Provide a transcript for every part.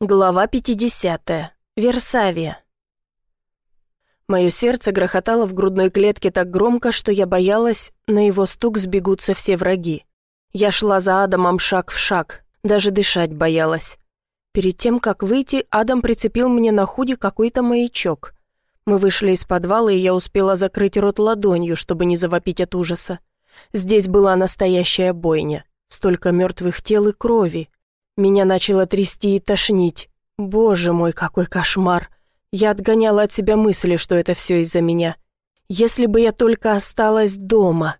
Глава 50. Версавия. Мое сердце грохотало в грудной клетке так громко, что я боялась, на его стук сбегутся все враги. Я шла за Адамом шаг в шаг, даже дышать боялась. Перед тем, как выйти, Адам прицепил мне на худи какой-то маячок. Мы вышли из подвала, и я успела закрыть рот ладонью, чтобы не завопить от ужаса. Здесь была настоящая бойня. Столько мертвых тел и крови, меня начало трясти и тошнить. Боже мой, какой кошмар. Я отгоняла от себя мысли, что это все из-за меня. Если бы я только осталась дома.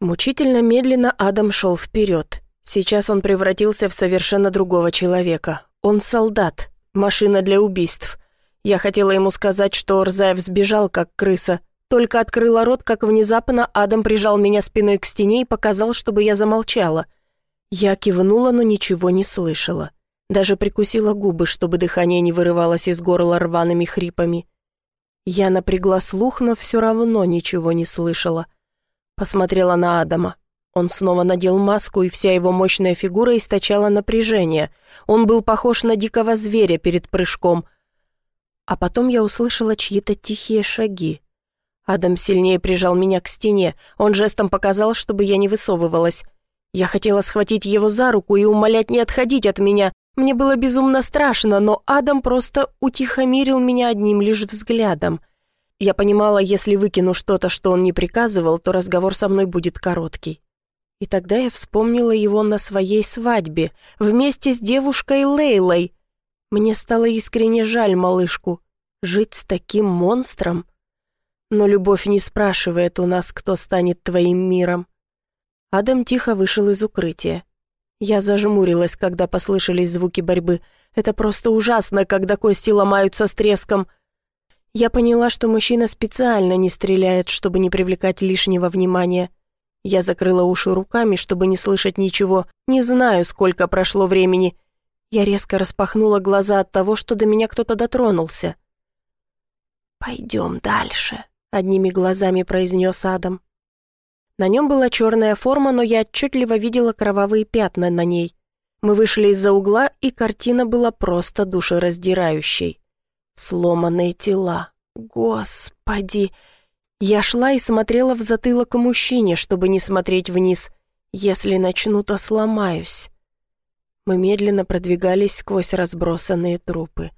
Мучительно медленно Адам шел вперед. Сейчас он превратился в совершенно другого человека. Он солдат, машина для убийств. Я хотела ему сказать, что Орзаев сбежал, как крыса. Только открыла рот, как внезапно Адам прижал меня спиной к стене и показал, чтобы я замолчала – я кивнула, но ничего не слышала. Даже прикусила губы, чтобы дыхание не вырывалось из горла рваными хрипами. Я напрягла слух, но все равно ничего не слышала. Посмотрела на Адама. Он снова надел маску, и вся его мощная фигура источала напряжение. Он был похож на дикого зверя перед прыжком. А потом я услышала чьи-то тихие шаги. Адам сильнее прижал меня к стене. Он жестом показал, чтобы я не высовывалась. Я хотела схватить его за руку и умолять не отходить от меня. Мне было безумно страшно, но Адам просто утихомирил меня одним лишь взглядом. Я понимала, если выкину что-то, что он не приказывал, то разговор со мной будет короткий. И тогда я вспомнила его на своей свадьбе, вместе с девушкой Лейлой. Мне стало искренне жаль малышку. Жить с таким монстром? Но любовь не спрашивает у нас, кто станет твоим миром. Адам тихо вышел из укрытия. Я зажмурилась, когда послышались звуки борьбы. Это просто ужасно, когда кости ломаются с треском. Я поняла, что мужчина специально не стреляет, чтобы не привлекать лишнего внимания. Я закрыла уши руками, чтобы не слышать ничего. Не знаю, сколько прошло времени. Я резко распахнула глаза от того, что до меня кто-то дотронулся. «Пойдем дальше», — одними глазами произнес Адам. На нем была черная форма, но я отчетливо видела кровавые пятна на ней. Мы вышли из-за угла, и картина была просто душераздирающей. Сломанные тела. Господи! Я шла и смотрела в затылок мужчине, чтобы не смотреть вниз. Если начну, то сломаюсь. Мы медленно продвигались сквозь разбросанные трупы.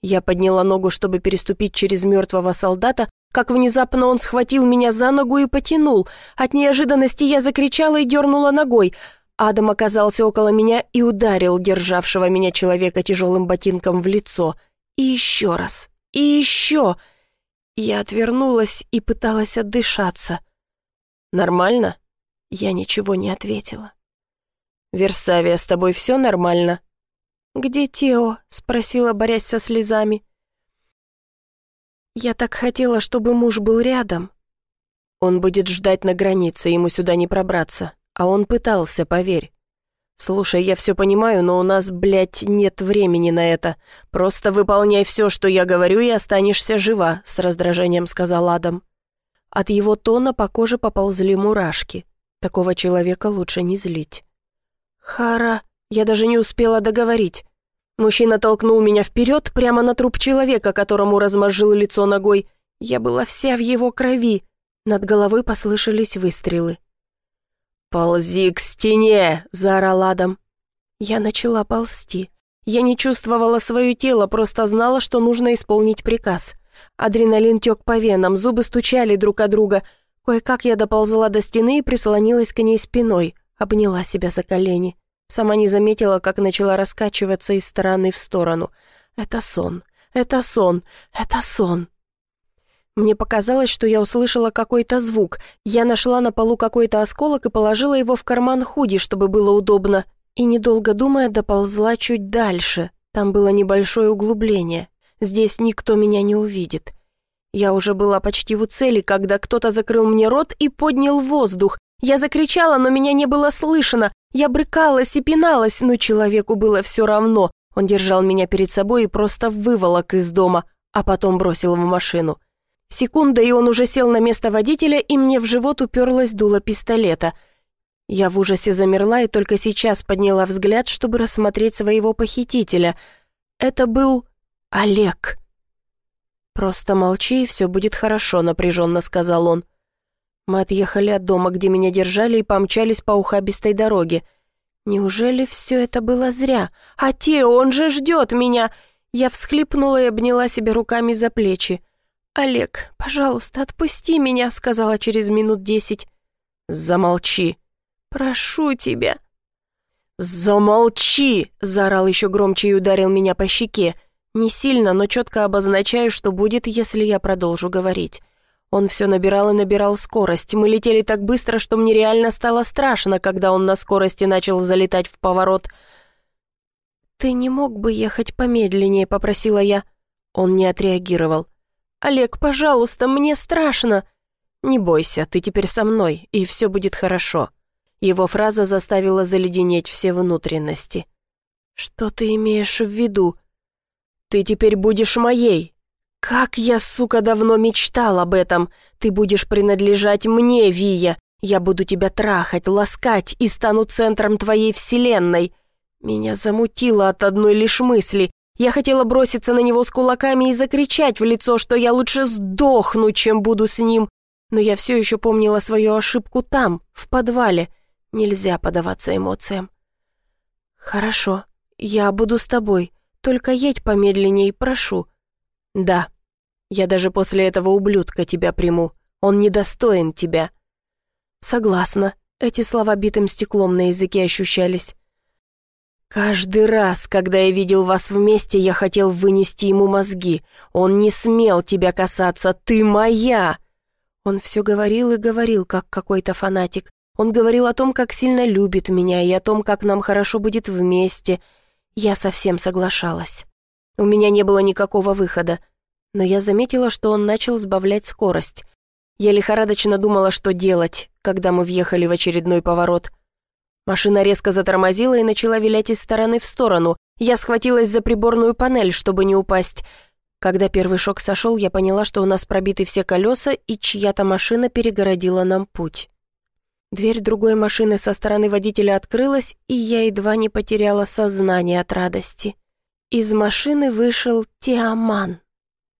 Я подняла ногу, чтобы переступить через мертвого солдата, как внезапно он схватил меня за ногу и потянул. От неожиданности я закричала и дернула ногой. Адам оказался около меня и ударил державшего меня человека тяжелым ботинком в лицо. И еще раз. И еще. Я отвернулась и пыталась отдышаться. «Нормально?» Я ничего не ответила. «Версавия, с тобой все нормально?» «Где Тео?» — спросила, борясь со слезами. Я так хотела, чтобы муж был рядом. Он будет ждать на границе, ему сюда не пробраться. А он пытался, поверь. Слушай, я все понимаю, но у нас, блядь, нет времени на это. Просто выполняй все, что я говорю, и останешься жива, с раздражением сказал Адам. От его тона по коже поползли мурашки. Такого человека лучше не злить. Хара, я даже не успела договорить. Мужчина толкнул меня вперед, прямо на труп человека, которому размозжил лицо ногой. Я была вся в его крови. Над головой послышались выстрелы. «Ползи к стене!» — заорал Адам. Я начала ползти. Я не чувствовала свое тело, просто знала, что нужно исполнить приказ. Адреналин тек по венам, зубы стучали друг о друга. Кое-как я доползла до стены и прислонилась к ней спиной, обняла себя за колени. Сама не заметила, как начала раскачиваться из стороны в сторону. «Это сон, это сон, это сон». Мне показалось, что я услышала какой-то звук. Я нашла на полу какой-то осколок и положила его в карман худи, чтобы было удобно. И, недолго думая, доползла чуть дальше. Там было небольшое углубление. Здесь никто меня не увидит. Я уже была почти у цели, когда кто-то закрыл мне рот и поднял воздух. Я закричала, но меня не было слышно. Я брыкалась и пиналась, но человеку было все равно. Он держал меня перед собой и просто выволок из дома, а потом бросил в машину. Секунда, и он уже сел на место водителя, и мне в живот уперлась дуло пистолета. Я в ужасе замерла и только сейчас подняла взгляд, чтобы рассмотреть своего похитителя. Это был Олег. «Просто молчи, и все будет хорошо», — напряженно сказал он. Мы отъехали от дома, где меня держали, и помчались по ухабистой дороге. Неужели все это было зря? А те, он же ждет меня! Я всхлипнула и обняла себя руками за плечи. «Олег, пожалуйста, отпусти меня», — сказала через минут десять. «Замолчи». «Прошу тебя». «Замолчи!» — заорал еще громче и ударил меня по щеке. Не сильно, но четко обозначаю, что будет, если я продолжу говорить. Он все набирал и набирал скорость. Мы летели так быстро, что мне реально стало страшно, когда он на скорости начал залетать в поворот. «Ты не мог бы ехать помедленнее?» — попросила я. Он не отреагировал. «Олег, пожалуйста, мне страшно!» «Не бойся, ты теперь со мной, и все будет хорошо». Его фраза заставила заледенеть все внутренности. «Что ты имеешь в виду?» «Ты теперь будешь моей!» «Как я, сука, давно мечтал об этом! Ты будешь принадлежать мне, Вия! Я буду тебя трахать, ласкать и стану центром твоей вселенной!» Меня замутило от одной лишь мысли. Я хотела броситься на него с кулаками и закричать в лицо, что я лучше сдохну, чем буду с ним. Но я все еще помнила свою ошибку там, в подвале. Нельзя подаваться эмоциям. «Хорошо, я буду с тобой. Только едь помедленней, прошу». «Да. Я даже после этого ублюдка тебя приму. Он недостоин тебя». «Согласна». Эти слова битым стеклом на языке ощущались. Каждый раз, когда я видел вас вместе, я хотел вынести ему мозги. Он не смел тебя касаться, ты моя!» Он все говорил и говорил, как какой-то фанатик. Он говорил о том, как сильно любит меня, и о том, как нам хорошо будет вместе. Я совсем соглашалась. У меня не было никакого выхода. Но я заметила, что он начал сбавлять скорость. Я лихорадочно думала, что делать, когда мы въехали в очередной поворот. Машина резко затормозила и начала вилять из стороны в сторону. Я схватилась за приборную панель, чтобы не упасть. Когда первый шок сошел, я поняла, что у нас пробиты все колеса, и чья-то машина перегородила нам путь. Дверь другой машины со стороны водителя открылась, и я едва не потеряла сознание от радости. Из машины вышел Тиаман.